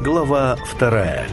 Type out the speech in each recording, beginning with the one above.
Глава вторая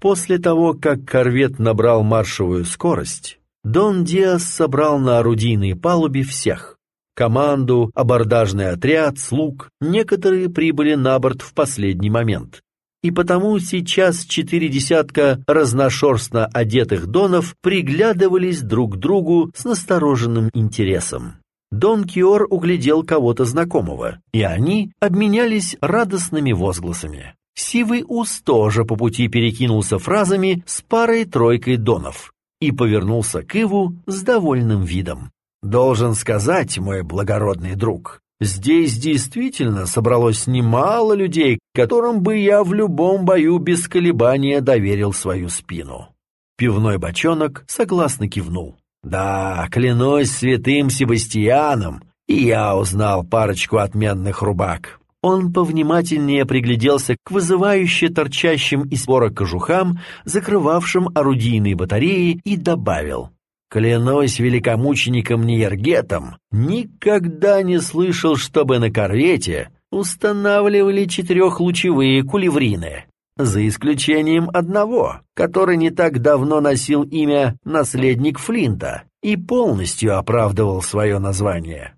После того, как корвет набрал маршевую скорость, Дон Диас собрал на орудийной палубе всех. Команду, абордажный отряд, слуг, некоторые прибыли на борт в последний момент. И потому сейчас четыре десятка разношерстно одетых донов приглядывались друг к другу с настороженным интересом. Дон Киор углядел кого-то знакомого, и они обменялись радостными возгласами. Сивый Ус тоже по пути перекинулся фразами с парой-тройкой донов и повернулся к Иву с довольным видом. «Должен сказать, мой благородный друг, здесь действительно собралось немало людей, которым бы я в любом бою без колебания доверил свою спину». Пивной бочонок согласно кивнул. «Да, клянусь святым Себастьяном, и я узнал парочку отменных рубак. Он повнимательнее пригляделся к вызывающе торчащим из спора кожухам, закрывавшим орудийные батареи, и добавил. «Клянусь великомучеником Ниергетом, никогда не слышал, чтобы на корвете устанавливали четырехлучевые кулеврины, за исключением одного, который не так давно носил имя «Наследник Флинта» и полностью оправдывал свое название».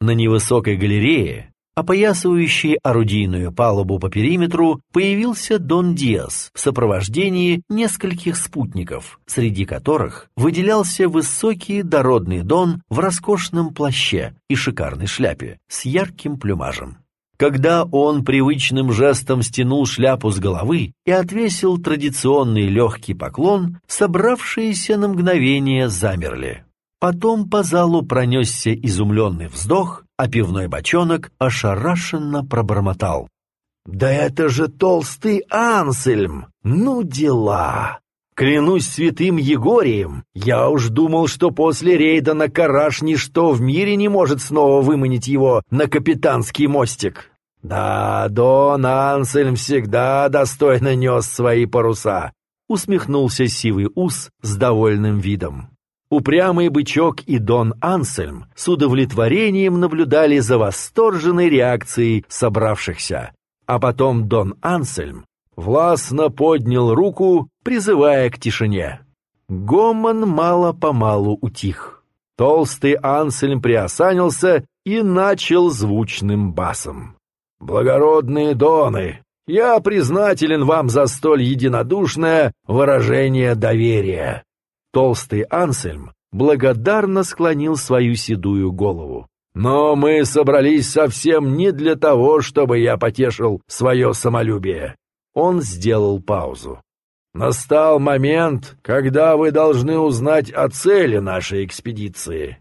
На невысокой галерее опоясывающий орудийную палубу по периметру, появился Дон Диас в сопровождении нескольких спутников, среди которых выделялся высокий дородный Дон в роскошном плаще и шикарной шляпе с ярким плюмажем. Когда он привычным жестом стянул шляпу с головы и отвесил традиционный легкий поклон, собравшиеся на мгновение замерли. Потом по залу пронесся изумленный вздох, а пивной бочонок ошарашенно пробормотал. «Да это же толстый Ансельм! Ну дела!» Клянусь святым Егорием, я уж думал, что после рейда на Караш ничто в мире не может снова выманить его на капитанский мостик. Да, Дон Ансельм всегда достойно нес свои паруса, усмехнулся сивый ус с довольным видом. Упрямый бычок и Дон Ансельм с удовлетворением наблюдали за восторженной реакцией собравшихся. А потом Дон Ансельм властно поднял руку, призывая к тишине. Гомон мало-помалу утих. Толстый Ансельм приосанился и начал звучным басом. «Благородные доны, я признателен вам за столь единодушное выражение доверия. Толстый Ансельм благодарно склонил свою седую голову. «Но мы собрались совсем не для того, чтобы я потешил свое самолюбие». Он сделал паузу. «Настал момент, когда вы должны узнать о цели нашей экспедиции».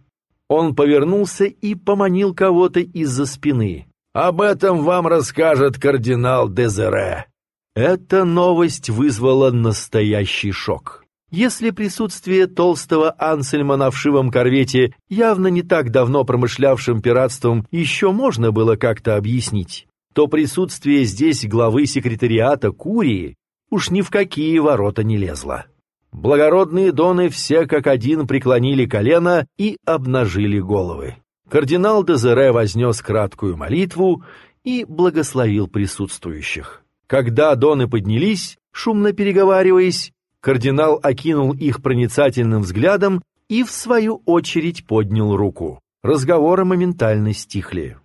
Он повернулся и поманил кого-то из-за спины. «Об этом вам расскажет кардинал Дезере». Эта новость вызвала настоящий шок. Если присутствие толстого Ансельма на вшивом корвете, явно не так давно промышлявшим пиратством, еще можно было как-то объяснить, то присутствие здесь главы секретариата Курии уж ни в какие ворота не лезло. Благородные доны все как один преклонили колено и обнажили головы. Кардинал Дезере вознес краткую молитву и благословил присутствующих. Когда доны поднялись, шумно переговариваясь, Кардинал окинул их проницательным взглядом и, в свою очередь, поднял руку. Разговоры моментально стихли.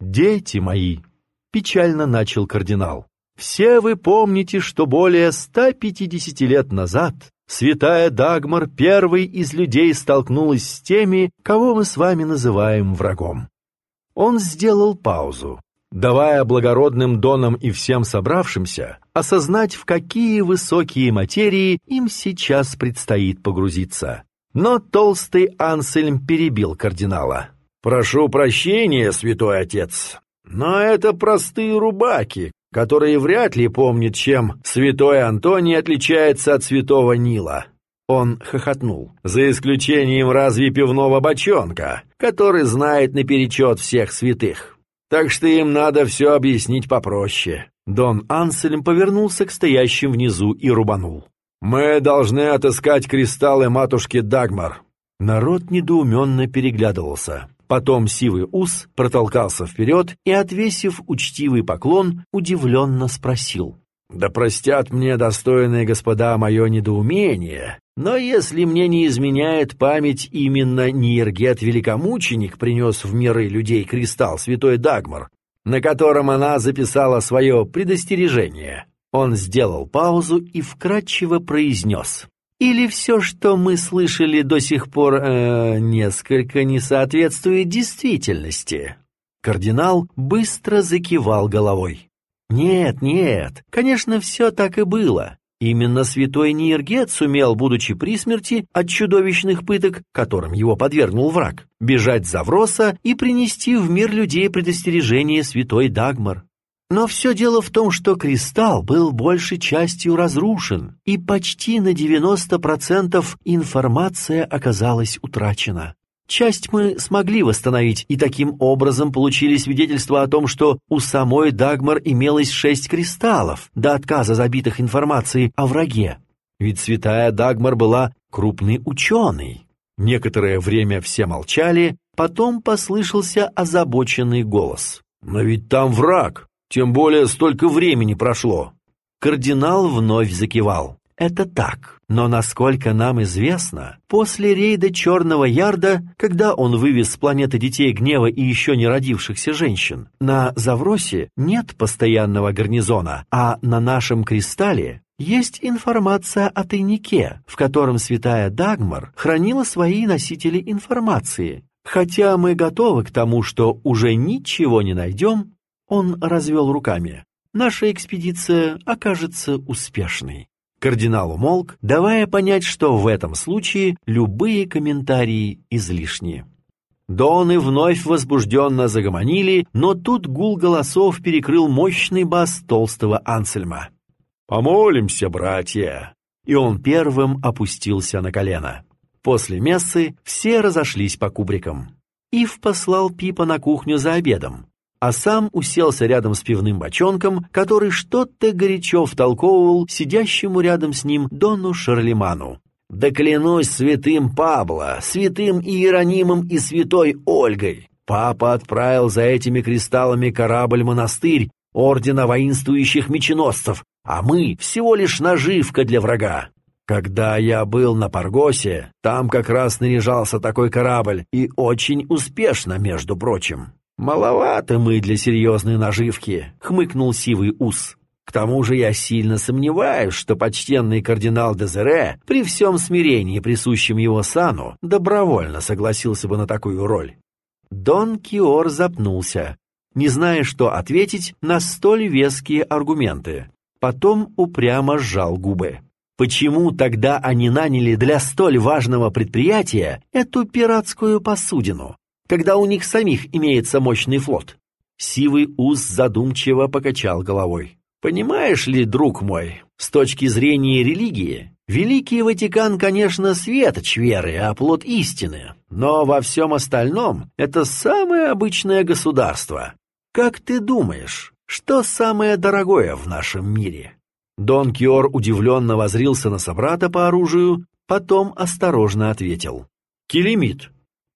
«Дети мои!» — печально начал кардинал. «Все вы помните, что более 150 лет назад святая Дагмар первой из людей столкнулась с теми, кого мы с вами называем врагом». Он сделал паузу, давая благородным донам и всем собравшимся осознать, в какие высокие материи им сейчас предстоит погрузиться. Но толстый Ансельм перебил кардинала. «Прошу прощения, святой отец, но это простые рубаки, которые вряд ли помнят, чем святой Антоний отличается от святого Нила». Он хохотнул. «За исключением разве пивного бочонка, который знает наперечет всех святых. Так что им надо все объяснить попроще. Дон Ансельм повернулся к стоящим внизу и рубанул. «Мы должны отыскать кристаллы матушки Дагмар». Народ недоуменно переглядывался. Потом сивый ус протолкался вперед и, отвесив учтивый поклон, удивленно спросил. «Да простят мне, достойные господа, мое недоумение, но если мне не изменяет память, именно Ниергет Великомученик принес в миры людей кристалл Святой Дагмар, на котором она записала свое предостережение». Он сделал паузу и вкратчиво произнес. Или все, что мы слышали до сих пор, э, несколько не соответствует действительности?» Кардинал быстро закивал головой. «Нет, нет, конечно, все так и было. Именно святой Ниергет сумел, будучи при смерти от чудовищных пыток, которым его подвергнул враг, бежать за Вроса и принести в мир людей предостережение святой Дагмар. Но все дело в том, что кристалл был большей частью разрушен, и почти на 90% информация оказалась утрачена. Часть мы смогли восстановить, и таким образом получили свидетельство о том, что у самой Дагмар имелось шесть кристаллов до отказа забитых информацией о враге. Ведь святая Дагмар была крупный ученый. Некоторое время все молчали, потом послышался озабоченный голос. «Но ведь там враг!» Тем более столько времени прошло. Кардинал вновь закивал. Это так, но насколько нам известно, после рейда Черного Ярда, когда он вывез с планеты Детей Гнева и еще не родившихся женщин, на Завросе нет постоянного гарнизона, а на нашем кристалле есть информация о тайнике, в котором святая Дагмар хранила свои носители информации. Хотя мы готовы к тому, что уже ничего не найдем, он развел руками. «Наша экспедиция окажется успешной». Кардинал умолк, давая понять, что в этом случае любые комментарии излишни. Доны вновь возбужденно загомонили, но тут гул голосов перекрыл мощный бас толстого Ансельма. «Помолимся, братья!» И он первым опустился на колено. После мессы все разошлись по кубрикам. Ив послал Пипа на кухню за обедом а сам уселся рядом с пивным бочонком, который что-то горячо втолковывал сидящему рядом с ним Дону Шарлеману. «Да клянусь святым Пабло, святым Иеронимом и святой Ольгой! Папа отправил за этими кристаллами корабль-монастырь Ордена воинствующих меченосцев, а мы всего лишь наживка для врага. Когда я был на Паргосе, там как раз наряжался такой корабль, и очень успешно, между прочим. «Маловато мы для серьезной наживки», — хмыкнул сивый ус. «К тому же я сильно сомневаюсь, что почтенный кардинал Дезере при всем смирении, присущем его сану, добровольно согласился бы на такую роль». Дон Киор запнулся, не зная, что ответить на столь веские аргументы. Потом упрямо сжал губы. Почему тогда они наняли для столь важного предприятия эту пиратскую посудину? Когда у них самих имеется мощный флот. Сивый Уз задумчиво покачал головой. Понимаешь ли, друг мой, с точки зрения религии, Великий Ватикан, конечно, светоч веры, а плод истины, но во всем остальном это самое обычное государство. Как ты думаешь, что самое дорогое в нашем мире? Дон Киор удивленно возрился на собрата по оружию, потом осторожно ответил. Келемит.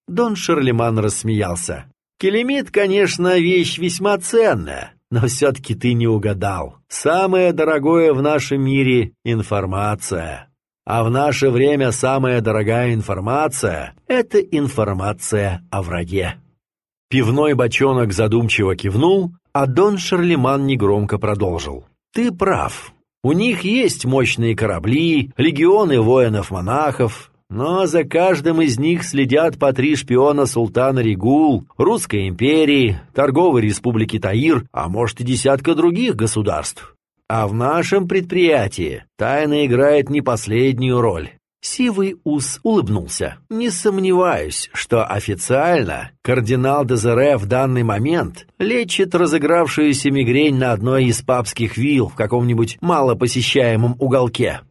Дон Шарлеман рассмеялся. «Келемит, конечно, вещь весьма ценная, но все-таки ты не угадал. Самое дорогое в нашем мире — информация. А в наше время самая дорогая информация — это информация о враге». Пивной бочонок задумчиво кивнул, а Дон Шарлеман негромко продолжил. «Ты прав. У них есть мощные корабли, легионы воинов-монахов, но за каждым из них следят по три шпиона султана Ригул, Русской империи, Торговой республики Таир, а может и десятка других государств. А в нашем предприятии тайна играет не последнюю роль. Сивый ус улыбнулся. «Не сомневаюсь, что официально кардинал Дезере в данный момент лечит разыгравшуюся мигрень на одной из папских вилл в каком-нибудь малопосещаемом уголке.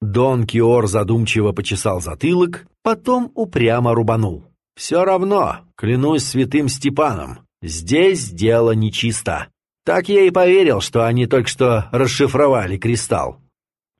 Дон Киор задумчиво почесал затылок, потом упрямо рубанул. «Все равно, клянусь святым Степаном, здесь дело нечисто. Так я и поверил, что они только что расшифровали кристалл.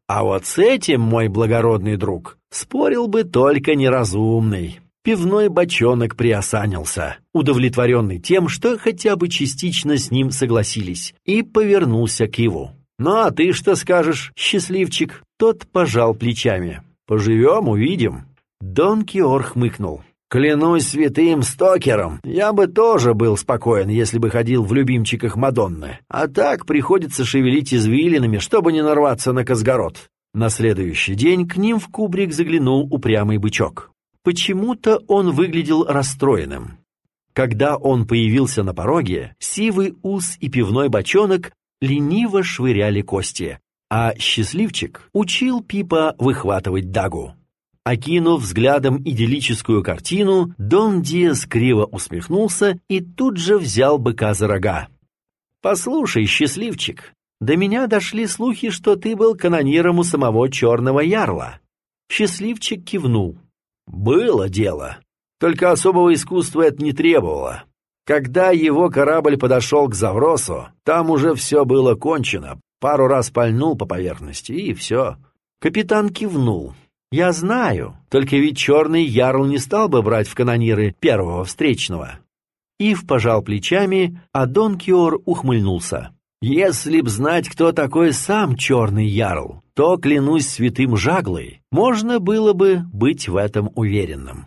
А вот с этим, мой благородный друг, спорил бы только неразумный. Пивной бочонок приосанился, удовлетворенный тем, что хотя бы частично с ним согласились, и повернулся к его. «Ну а ты что скажешь, счастливчик?» Тот пожал плечами. «Поживем, увидим». Дон Киор хмыкнул. «Клянусь святым стокером, я бы тоже был спокоен, если бы ходил в любимчиках Мадонны. А так приходится шевелить извилинами, чтобы не нарваться на Казгород». На следующий день к ним в кубрик заглянул упрямый бычок. Почему-то он выглядел расстроенным. Когда он появился на пороге, сивый ус и пивной бочонок лениво швыряли кости, а счастливчик учил Пипа выхватывать дагу. Окинув взглядом идиллическую картину, Дон Диас криво усмехнулся и тут же взял быка за рога. «Послушай, счастливчик, до меня дошли слухи, что ты был канониром у самого Черного Ярла». Счастливчик кивнул. Было дело. Только особого искусства это не требовало. Когда его корабль подошел к Завросу, там уже все было кончено. Пару раз пальнул по поверхности, и все. Капитан кивнул. «Я знаю, только ведь черный ярл не стал бы брать в канониры первого встречного». Ив пожал плечами, а Дон Киор ухмыльнулся. «Если б знать, кто такой сам черный ярл, то, клянусь святым жаглой, можно было бы быть в этом уверенным.